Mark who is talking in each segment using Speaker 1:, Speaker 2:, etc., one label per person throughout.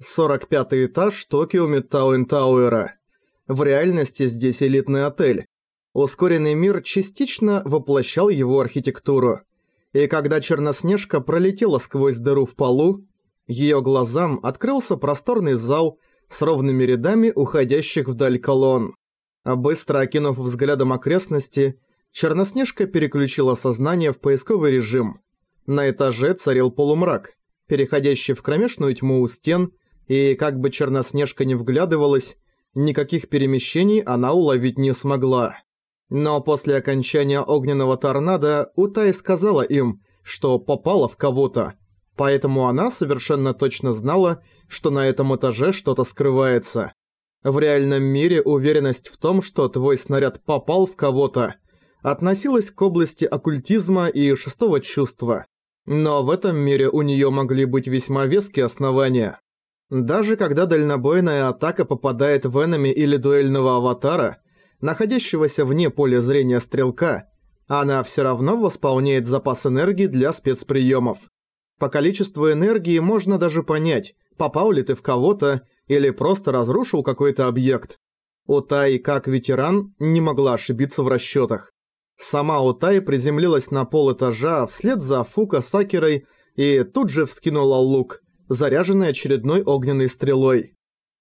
Speaker 1: 45 этаж Токио Мидтауэн Тауэра. В реальности здесь элитный отель. Ускоренный мир частично воплощал его архитектуру. И когда Черноснежка пролетела сквозь дыру в полу, ее глазам открылся просторный зал с ровными рядами уходящих вдаль колонн. А быстро окинув взглядом окрестности, Черноснежка переключила сознание в поисковый режим. На этаже царил полумрак, переходящий в кромешную тьму у стен и как бы Черноснежка не вглядывалась, никаких перемещений она уловить не смогла. Но после окончания огненного торнадо Утай сказала им, что попала в кого-то, поэтому она совершенно точно знала, что на этом этаже что-то скрывается. В реальном мире уверенность в том, что твой снаряд попал в кого-то, относилась к области оккультизма и шестого чувства. Но в этом мире у неё могли быть весьма веские основания. Даже когда дальнобойная атака попадает в энеми или дуэльного аватара, находящегося вне поля зрения стрелка, она всё равно восполняет запас энергии для спецприемов. По количеству энергии можно даже понять, попал ли ты в кого-то или просто разрушил какой-то объект. Утай, как ветеран, не могла ошибиться в расчётах. Сама Утай приземлилась на пол этажа вслед за Фука Сакерой и тут же вскинула лук – заряженный очередной огненной стрелой.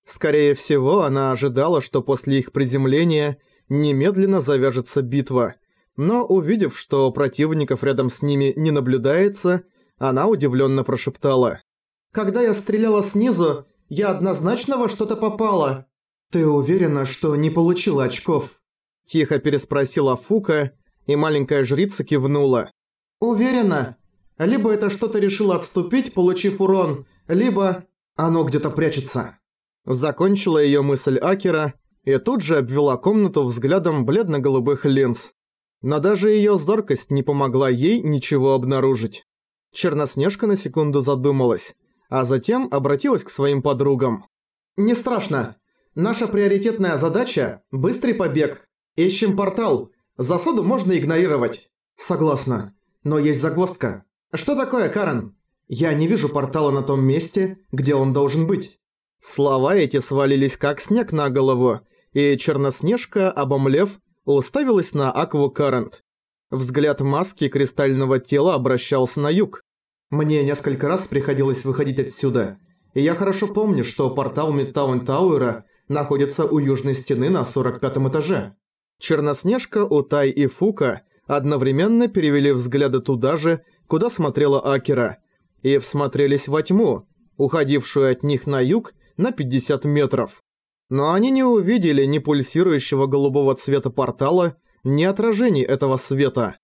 Speaker 1: Скорее всего, она ожидала, что после их приземления немедленно завяжется битва, но увидев, что противников рядом с ними не наблюдается, она удивленно прошептала. «Когда я стреляла снизу, я однозначно во что-то попала». «Ты уверена, что не получила очков?» Тихо переспросила Фука, и маленькая жрица кивнула. «Уверена. Либо это что-то решило отступить, получив урон, либо оно где-то прячется. Закончила ее мысль Акера и тут же обвела комнату взглядом бледно-голубых линз. Но даже ее зоркость не помогла ей ничего обнаружить. Черноснежка на секунду задумалась, а затем обратилась к своим подругам. «Не страшно. Наша приоритетная задача – быстрый побег. Ищем портал. Засаду можно игнорировать». «Согласна. Но есть загвоздка». «Что такое, Карен?» Я не вижу портала на том месте, где он должен быть». Слова эти свалились как снег на голову, и Черноснежка, обомлев, уставилась на Акву Карент. Взгляд маски кристального тела обращался на юг. «Мне несколько раз приходилось выходить отсюда, и я хорошо помню, что портал Мидтаун Тауэра находится у южной стены на 45 этаже». Черноснежка, Утай и Фука одновременно перевели взгляды туда же, куда смотрела Акера – и всмотрелись во тьму, уходившую от них на юг на 50 метров. Но они не увидели ни пульсирующего голубого цвета портала, ни отражений этого света.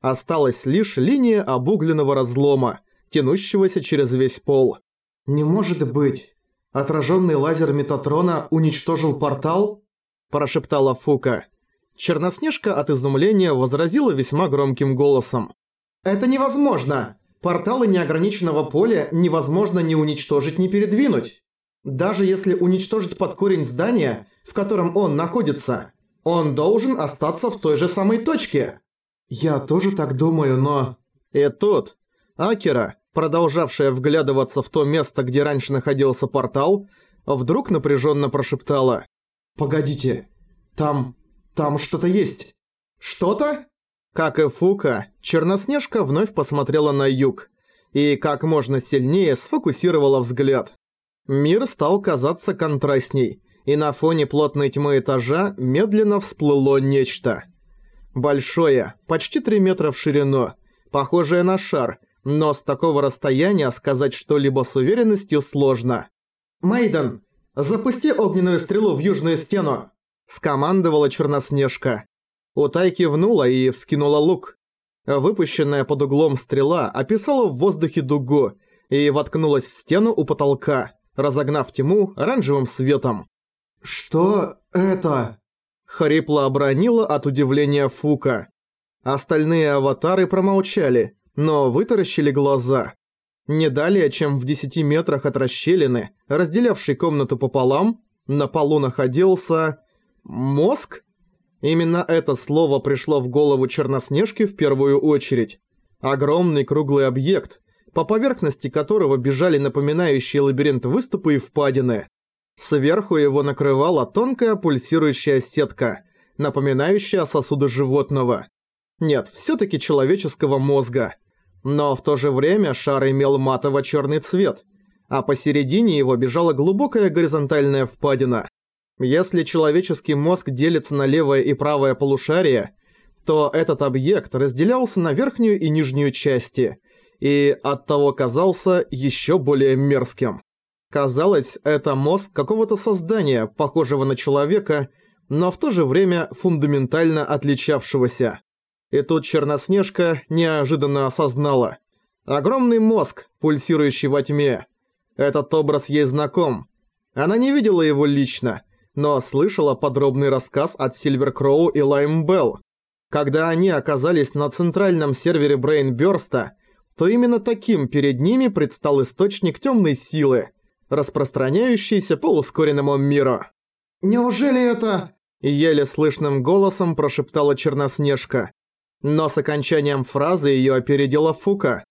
Speaker 1: Осталась лишь линия обугленного разлома, тянущегося через весь пол. «Не может быть! Отраженный лазер Метатрона уничтожил портал?» – прошептала Фука. Черноснежка от изумления возразила весьма громким голосом. «Это невозможно! Порталы неограниченного поля невозможно ни уничтожить, ни передвинуть. Даже если уничтожить под корень здания, в котором он находится, он должен остаться в той же самой точке. Я тоже так думаю, но... И тут Акера, продолжавшая вглядываться в то место, где раньше находился портал, вдруг напряженно прошептала. «Погодите, там... там что-то есть». «Что-то?» Как и Фука, Черноснежка вновь посмотрела на юг и как можно сильнее сфокусировала взгляд. Мир стал казаться контрастней, и на фоне плотной тьмы этажа медленно всплыло нечто. Большое, почти 3 метра в ширину, похожее на шар, но с такого расстояния сказать что-либо с уверенностью сложно. «Мейден, запусти огненную стрелу в южную стену!» – скомандовала Черноснежка. Утай кивнула и вскинула лук. Выпущенная под углом стрела описала в воздухе дугу и воткнулась в стену у потолка, разогнав тьму оранжевым светом. «Что это?» Хрипло обронила от удивления Фука. Остальные аватары промолчали, но вытаращили глаза. Не далее, чем в 10 метрах от расщелины, разделявшей комнату пополам, на полу находился... мозг? Именно это слово пришло в голову Черноснежки в первую очередь. Огромный круглый объект, по поверхности которого бежали напоминающие лабиринт выступы и впадины. Сверху его накрывала тонкая пульсирующая сетка, напоминающая сосуды животного. Нет, всё-таки человеческого мозга. Но в то же время шар имел матово-чёрный цвет, а посередине его бежала глубокая горизонтальная впадина. Если человеческий мозг делится на левое и правое полушарие, то этот объект разделялся на верхнюю и нижнюю части, и оттого казался ещё более мерзким. Казалось, это мозг какого-то создания, похожего на человека, но в то же время фундаментально отличавшегося. И тут Черноснежка неожиданно осознала. Огромный мозг, пульсирующий во тьме. Этот образ ей знаком. Она не видела его лично, но слышала подробный рассказ от Сильвер Кроу и Лайм Белл. Когда они оказались на центральном сервере Брейнбёрста, то именно таким перед ними предстал источник темной силы – распространяющийся по ускоренному миру.
Speaker 2: «Неужели это...»
Speaker 1: – еле слышным голосом прошептала Черноснежка. Но с окончанием фразы её опередила Фука.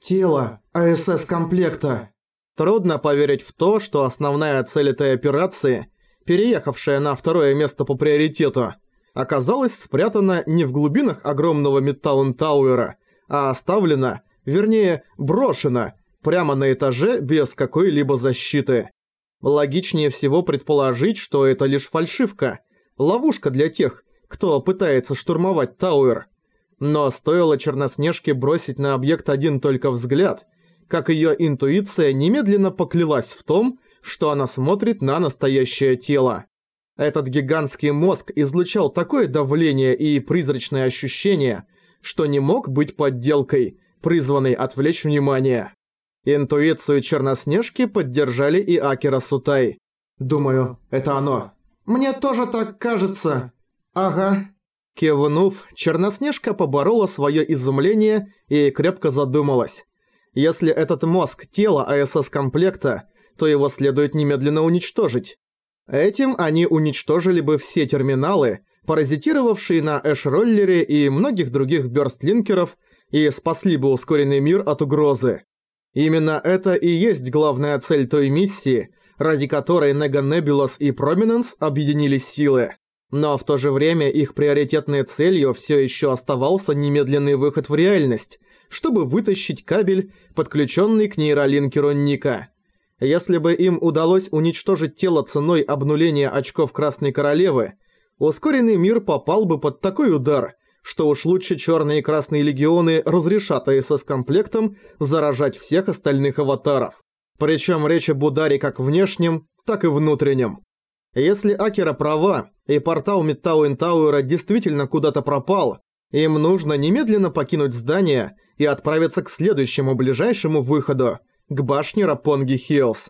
Speaker 2: «Тело АСС-комплекта».
Speaker 1: Трудно поверить в то, что основная цель этой операции, переехавшая на второе место по приоритету, оказалась спрятана не в глубинах огромного Мидтаун Тауэра, а оставлена, вернее, брошена прямо на этаже без какой-либо защиты. Логичнее всего предположить, что это лишь фальшивка, ловушка для тех, кто пытается штурмовать Тауэр. Но стоило Черноснежке бросить на объект один только взгляд, как её интуиция немедленно поклялась в том, что она смотрит на настоящее тело. Этот гигантский мозг излучал такое давление и призрачное ощущение, что не мог быть подделкой, призванной отвлечь внимание. Интуицию Черноснежки поддержали и Акера Сутай.
Speaker 2: «Думаю, это оно». «Мне тоже так кажется». «Ага».
Speaker 1: Кивнув, Черноснежка поборола свое изумление и крепко задумалась. Если этот мозг – тело АСС-комплекта, то его следует немедленно уничтожить. Этим они уничтожили бы все терминалы, паразитировавшие на Эш-роллере и многих других бёрстлинкеров, и спасли бы ускоренный мир от угрозы. Именно это и есть главная цель той миссии, ради которой Нега Небулас и Проминенс объединили силы. Но в то же время их приоритетной целью все еще оставался немедленный выход в реальность, чтобы вытащить кабель, подключенный к нейролинкеру Ника. Если бы им удалось уничтожить тело ценой обнуления очков Красной Королевы, ускоренный мир попал бы под такой удар – что уж лучше черные и красные легионы разрешат АСС-комплектом заражать всех остальных аватаров. Причем речь об ударе как внешнем, так и внутреннем. Если Акера права, и портал Мидтауэн Тауэра действительно куда-то пропал, им нужно немедленно покинуть здание и отправиться к следующему ближайшему выходу, к башне Рапонги Хиллз.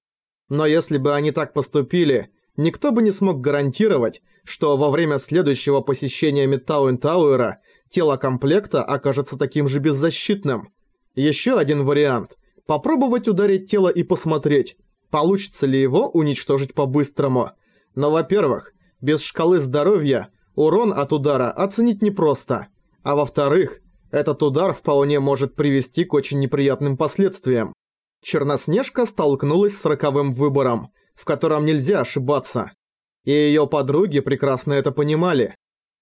Speaker 1: Но если бы они так поступили, никто бы не смог гарантировать, что во время следующего посещения Мидтауэн Тауэра тело комплекта окажется таким же беззащитным. Еще один вариант – попробовать ударить тело и посмотреть, получится ли его уничтожить по-быстрому. Но, во-первых, без шкалы здоровья урон от удара оценить непросто. А во-вторых, этот удар вполне может привести к очень неприятным последствиям. Черноснежка столкнулась с роковым выбором, в котором нельзя ошибаться. И её подруги прекрасно это понимали.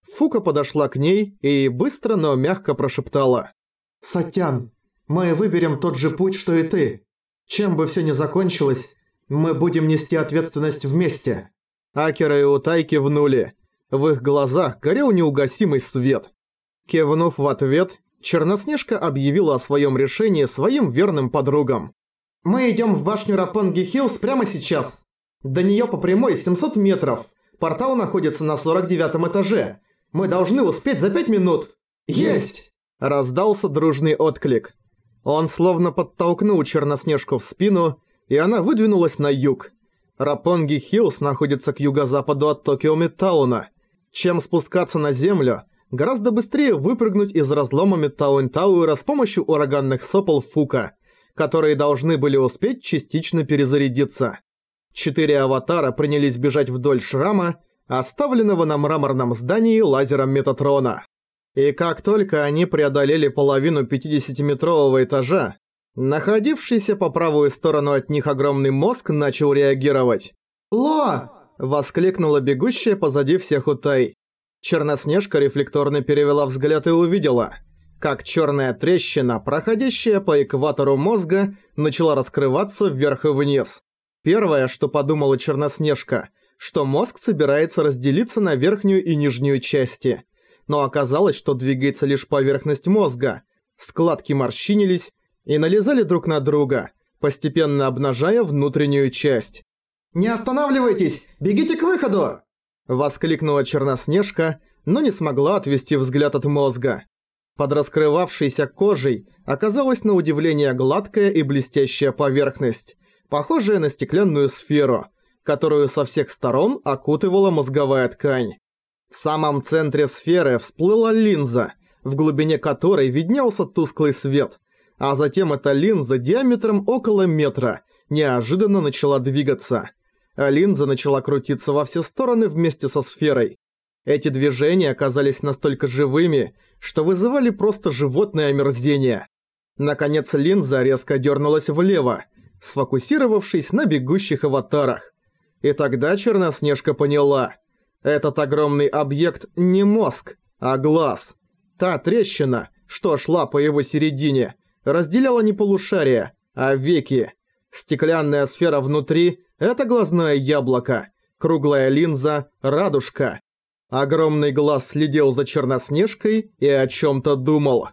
Speaker 1: Фука подошла к ней и быстро, но мягко прошептала.
Speaker 2: «Сатян, мы выберем тот же путь, что и ты. Чем бы все ни закончилось, мы будем нести ответственность вместе».
Speaker 1: Акера и Утай кивнули. В их глазах горел неугасимый свет. Кивнув в ответ, Черноснежка объявила о своем решении своим верным подругам.
Speaker 2: «Мы идем в башню Рапанги Хиллз прямо сейчас. До нее по прямой 700 метров. Портал находится на 49 этаже. Мы должны успеть за пять минут!»
Speaker 1: «Есть!» Раздался дружный отклик. Он словно подтолкнул Черноснежку в спину, и она выдвинулась на юг. Рапонги Хиллз находится к юго-западу от Токио Мидтауна. Чем спускаться на землю, гораздо быстрее выпрыгнуть из разлома Мидтаун Тауэра с помощью ураганных сопол Фука, которые должны были успеть частично перезарядиться. Четыре аватара принялись бежать вдоль шрама, оставленного на мраморном здании лазером Метатрона. И как только они преодолели половину 50-метрового этажа, Находившийся по правую сторону от них огромный мозг начал реагировать.
Speaker 2: «Ло!»
Speaker 1: – воскликнула бегущая позади всех Утай. Черноснежка рефлекторно перевела взгляд и увидела, как черная трещина, проходящая по экватору мозга, начала раскрываться вверх и вниз. Первое, что подумала Черноснежка, что мозг собирается разделиться на верхнюю и нижнюю части. Но оказалось, что двигается лишь поверхность мозга. Складки морщинились, и налезали друг на друга, постепенно обнажая внутреннюю часть.
Speaker 2: «Не останавливайтесь! Бегите к выходу!»
Speaker 1: Воскликнула Черноснежка, но не смогла отвести взгляд от мозга. Под раскрывавшейся кожей оказалась на удивление гладкая и блестящая поверхность, похожая на стеклянную сферу, которую со всех сторон окутывала мозговая ткань. В самом центре сферы всплыла линза, в глубине которой виднелся тусклый свет, а затем эта линза диаметром около метра неожиданно начала двигаться. А линза начала крутиться во все стороны вместе со сферой. Эти движения оказались настолько живыми, что вызывали просто животное омерзение. Наконец линза резко дернулась влево, сфокусировавшись на бегущих аватарах. И тогда Черноснежка поняла. Этот огромный объект не мозг, а глаз. Та трещина, что шла по его середине, разделяла не полушария, а веки. Стеклянная сфера внутри – это глазное яблоко, круглая линза – радужка. Огромный глаз следил за Черноснежкой и о чем-то думал.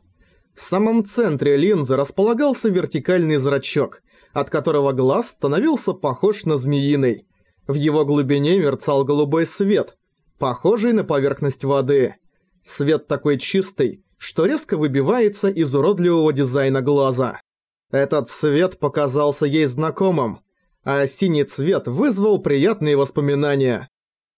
Speaker 1: В самом центре линзы располагался вертикальный зрачок, от которого глаз становился похож на змеиный. В его глубине мерцал голубой свет, похожий на поверхность воды. Свет такой чистый, что резко выбивается из уродливого дизайна глаза. Этот цвет показался ей знакомым, а синий цвет вызвал приятные воспоминания.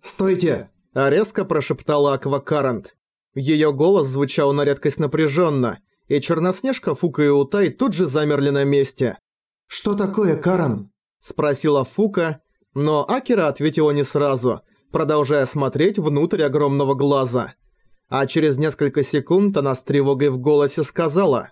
Speaker 2: «Стойте!»
Speaker 1: – резко прошептала Аквакарант. Её голос звучал на редкость напряженно, и Черноснежка, Фука и Утай тут же замерли на месте.
Speaker 2: «Что такое, Каран?»
Speaker 1: – спросила Фука, но Акера ответила не сразу, продолжая смотреть внутрь огромного глаза а через несколько секунд она с тревогой в голосе сказала.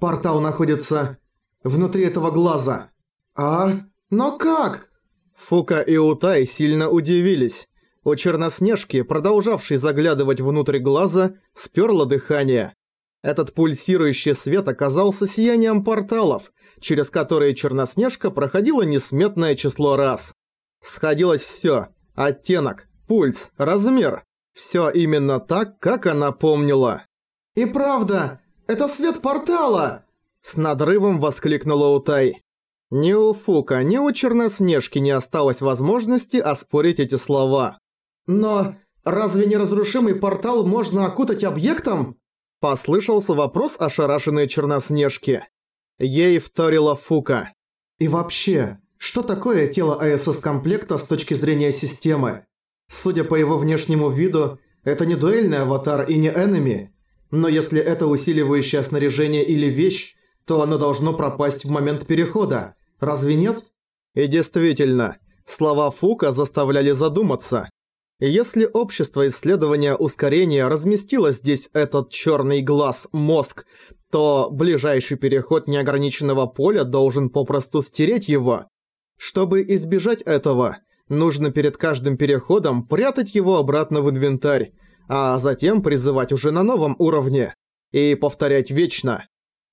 Speaker 2: «Портал находится внутри этого глаза». «А? Но как?»
Speaker 1: Фука и Утай сильно удивились. У Черноснежки, продолжавшей заглядывать внутрь глаза, сперло дыхание. Этот пульсирующий свет оказался сиянием порталов, через которые Черноснежка проходила несметное число раз. Сходилось всё – оттенок, пульс, размер. Всё именно так, как она помнила.
Speaker 2: «И правда, это свет портала!»
Speaker 1: С надрывом воскликнула Утай. Ни у Фука, ни у Черноснежки не осталось возможности оспорить эти слова.
Speaker 2: «Но разве неразрушимый портал можно окутать объектом?»
Speaker 1: Послышался вопрос ошарашенной Черноснежки. Ей вторила Фука.
Speaker 2: «И вообще, что такое тело АСС-комплекта с точки зрения системы? Судя по его внешнему виду, это не дуэльный аватар и не энеми. Но если это усиливающее снаряжение или вещь, то оно должно пропасть в момент перехода. Разве нет?
Speaker 1: И действительно, слова Фука заставляли задуматься. Если общество исследования ускорения разместило здесь этот черный глаз, мозг, то ближайший переход неограниченного поля должен попросту стереть его. Чтобы избежать этого, Нужно перед каждым переходом прятать его обратно в инвентарь, а затем призывать уже на новом уровне. И повторять вечно.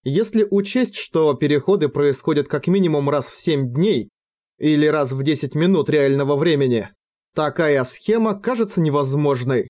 Speaker 1: Если учесть, что переходы происходят как минимум раз в 7 дней, или раз в 10 минут реального времени, такая схема кажется невозможной.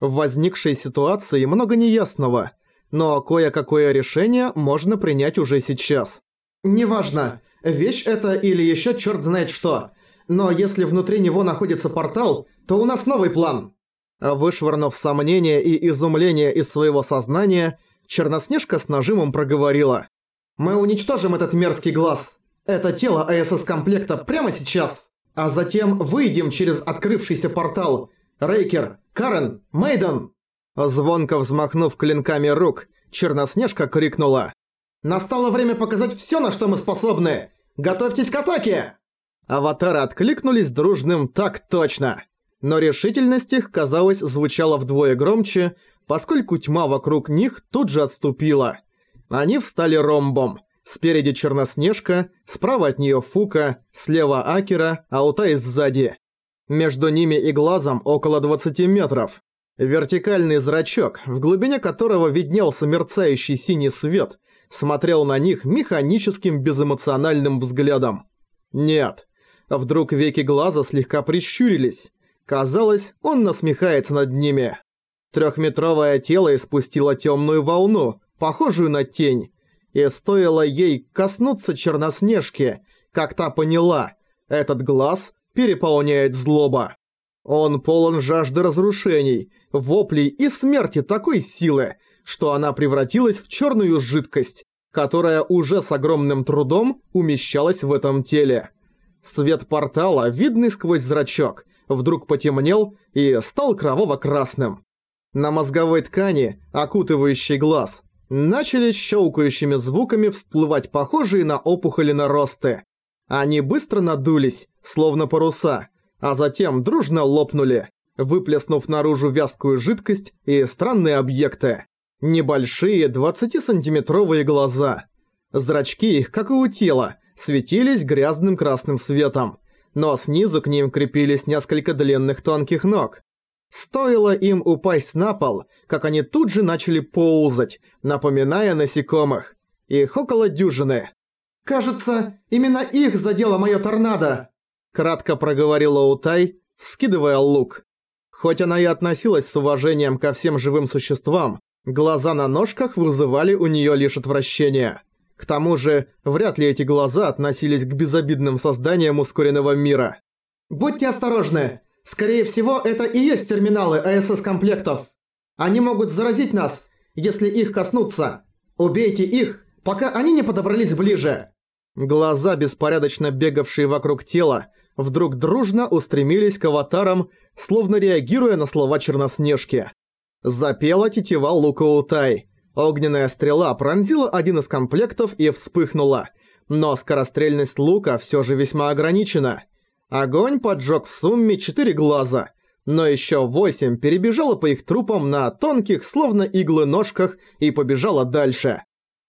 Speaker 1: В возникшей ситуации много неясного, но кое-какое решение можно принять уже сейчас.
Speaker 2: «Неважно, вещь это или еще черт знает что. Но если внутри него находится портал, то у нас новый план».
Speaker 1: Вышвырнув сомнения и изумление из своего сознания, Черноснежка с нажимом проговорила.
Speaker 2: «Мы уничтожим этот мерзкий глаз, это тело АСС-комплекта прямо сейчас, а затем выйдем через открывшийся портал. Рейкер, Карен, Мейден!»
Speaker 1: Звонко взмахнув клинками рук, Черноснежка крикнула.
Speaker 2: «Настало время показать всё, на что мы способны! Готовьтесь к атаке!»
Speaker 1: Аватары откликнулись дружным «так точно». Но решительность их, казалось, звучала вдвое громче, поскольку тьма вокруг них тут же отступила. Они встали ромбом, Спереди Черноснежка, справа от неё Фука, слева Акера, а Утай сзади. Между ними и глазом около 20 метров. Вертикальный зрачок, в глубине которого виднелся мерцающий синий свет, смотрел на них механическим безэмоциональным взглядом. Нет. Вдруг веки глаза слегка прищурились. Казалось, он насмехается над ними. Трехметровое тело испустило темную волну, похожую на тень. И стоило ей коснуться Черноснежки, как та поняла, этот глаз переполняет злоба. Он полон жажды разрушений, воплей и смерти такой силы, что она превратилась в черную жидкость, которая уже с огромным трудом умещалась в этом теле. Свет портала, видный сквозь зрачок, вдруг потемнел и стал кроваво-красным. На мозговой ткани, окутывающей глаз, начали щелкающими звуками всплывать похожие на опухоли наросты. Они быстро надулись, словно паруса, а затем дружно лопнули, выплеснув наружу вязкую жидкость и странные объекты. Небольшие 20-сантиметровые глаза. Зрачки их, как и у тела, светились грязным красным светом, но снизу к ним крепились несколько длинных тонких ног. Стоило им упасть на пол, как они тут же начали ползать, напоминая насекомых. Их около дюжины.
Speaker 2: «Кажется, именно их задело моё торнадо!»
Speaker 1: Кратко проговорила Утай, вскидывая лук. Хоть она и относилась с уважением ко всем живым существам, глаза на ножках вызывали у неё лишь отвращение. К тому же, вряд ли эти глаза относились к безобидным созданиям ускоренного мира.
Speaker 2: «Будьте осторожны! Скорее всего, это и есть терминалы АСС-комплектов. Они могут заразить нас, если их коснуться. Убейте их, пока они не подобрались ближе».
Speaker 1: Глаза, беспорядочно бегавшие вокруг тела, вдруг дружно устремились к аватарам, словно реагируя на слова Черноснежки. Запела тетива лука Утай. Огненная стрела пронзила один из комплектов и вспыхнула. Но скорострельность лука всё же весьма ограничена. Огонь поджёг в сумме четыре глаза, но ещё восемь перебежало по их трупам на тонких, словно иглы ножках и побежало дальше.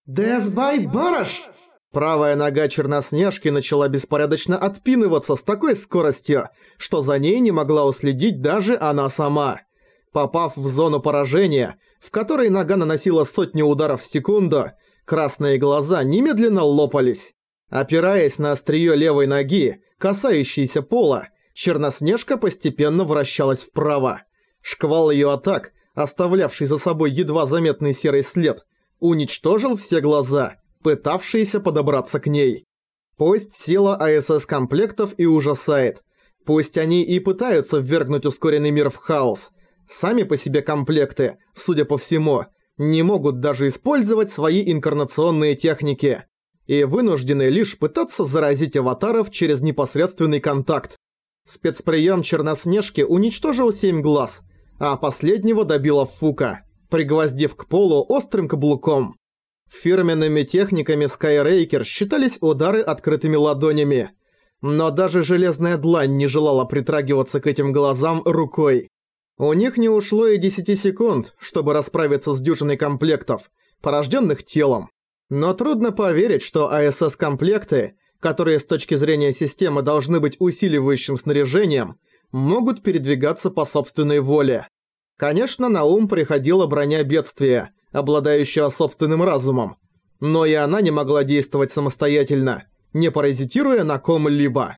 Speaker 2: «Дэсбай Бараш!»
Speaker 1: Правая нога Черноснежки начала беспорядочно отпинываться с такой скоростью, что за ней не могла уследить даже она сама. Попав в зону поражения, в которой нога наносила сотни ударов в секунду, красные глаза немедленно лопались. Опираясь на острие левой ноги, касающейся пола, Черноснежка постепенно вращалась вправо. Шквал ее атак, оставлявший за собой едва заметный серый след, уничтожил все глаза, пытавшиеся подобраться к ней. Пусть сила АСС-комплектов и ужасает, пусть они и пытаются ввергнуть ускоренный мир в хаос – Сами по себе комплекты, судя по всему, не могут даже использовать свои инкарнационные техники и вынуждены лишь пытаться заразить аватаров через непосредственный контакт. Спецприем Черноснежки уничтожил семь глаз, а последнего добила Фука, пригвоздив к полу острым каблуком. Фирменными техниками Skyraiker считались удары открытыми ладонями, но даже железная длань не желала притрагиваться к этим глазам рукой. У них не ушло и 10 секунд, чтобы расправиться с дюжиной комплектов, порожденных телом. Но трудно поверить, что АСС-комплекты, которые с точки зрения системы должны быть усиливающим снаряжением, могут передвигаться по собственной воле. Конечно, на ум приходила броня бедствия, обладающая собственным разумом. Но и она не могла действовать самостоятельно, не паразитируя на ком-либо.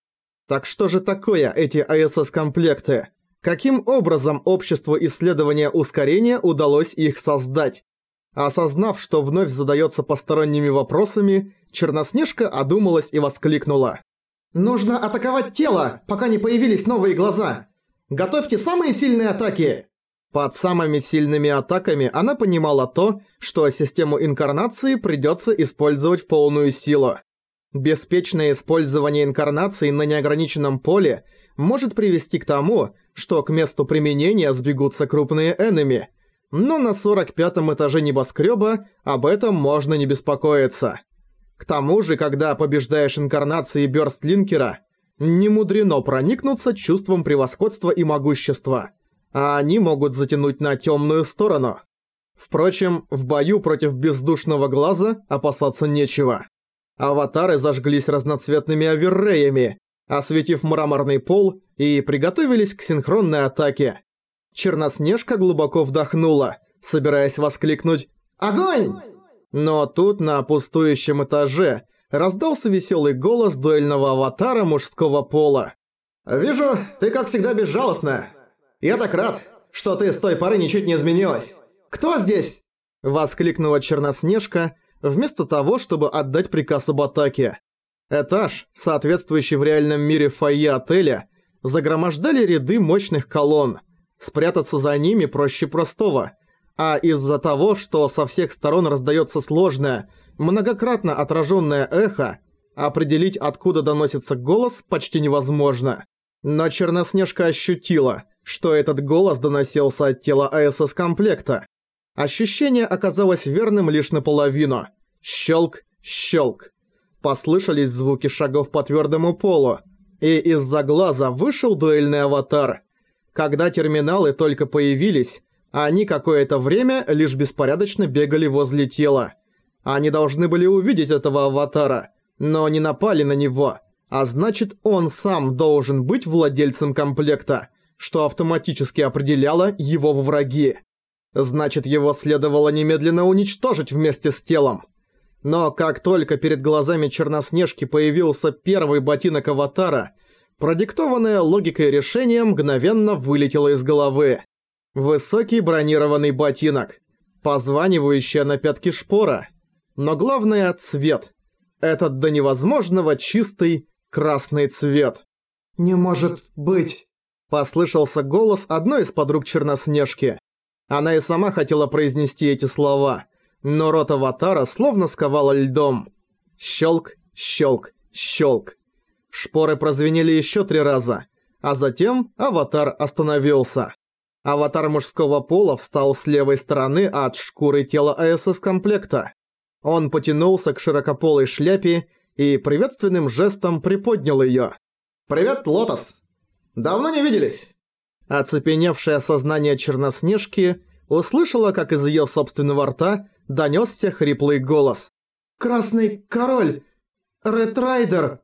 Speaker 1: Так что же такое эти АСС-комплекты? Каким образом обществу исследования ускорения удалось их создать? Осознав, что вновь задается посторонними вопросами, Черноснежка одумалась и воскликнула.
Speaker 2: «Нужно атаковать тело, пока не появились новые глаза! Готовьте самые сильные атаки!»
Speaker 1: Под самыми сильными атаками она понимала то, что систему инкарнации придется использовать в полную силу. Беспечное использование инкарнации на неограниченном поле может привести к тому, что к месту применения сбегутся крупные энеми, но на 45-м этаже небоскреба об этом можно не беспокоиться. К тому же, когда побеждаешь инкарнации Бёрстлинкера, не мудрено проникнуться чувством превосходства и могущества, а они могут затянуть на темную сторону. Впрочем, в бою против бездушного глаза опасаться нечего. Аватары зажглись разноцветными оверреями, осветив мраморный пол и приготовились к синхронной атаке. Черноснежка глубоко вдохнула, собираясь воскликнуть «Огонь!». Но тут на пустующем этаже раздался веселый голос дуэльного аватара мужского пола.
Speaker 2: «Вижу, ты как всегда безжалостна. Я так рад, что ты с той поры ничуть не изменилась. Кто здесь?»
Speaker 1: Воскликнула Черноснежка, вместо того, чтобы отдать приказ об атаке. Этаж, соответствующий в реальном мире фойе отеля, загромождали ряды мощных колонн. Спрятаться за ними проще простого. А из-за того, что со всех сторон раздаётся сложное, многократно отражённое эхо, определить, откуда доносится голос, почти невозможно. Но Черноснежка ощутила, что этот голос доносился от тела АСС-комплекта. Ощущение оказалось верным лишь наполовину. Щелк, щелк. Послышались звуки шагов по твердому полу, и из-за глаза вышел дуэльный аватар. Когда терминалы только появились, они какое-то время лишь беспорядочно бегали возле тела. Они должны были увидеть этого аватара, но не напали на него, а значит он сам должен быть владельцем комплекта, что автоматически определяло его в враги. Значит, его следовало немедленно уничтожить вместе с телом. Но как только перед глазами Черноснежки появился первый ботинок Аватара, продиктованное логикой решение мгновенно вылетело из головы. Высокий бронированный ботинок, позванивающая на пятки шпора. Но главное – цвет. Этот до невозможного чистый красный цвет.
Speaker 2: «Не может быть!»
Speaker 1: – послышался голос одной из подруг Черноснежки. Она и сама хотела произнести эти слова, но рот аватара словно сковала льдом. Щелк, щелк, щелк. Шпоры прозвенели еще три раза, а затем аватар остановился. Аватар мужского пола встал с левой стороны от шкуры тела АСС-комплекта. Он потянулся к широкополой шляпе и приветственным жестом приподнял её.
Speaker 2: «Привет, Лотос! Давно не виделись!»
Speaker 1: Оцепеневшее сознание Черноснежки услышала, как из её собственного рта донёсся хриплый голос.
Speaker 2: «Красный король! Ретрайдер!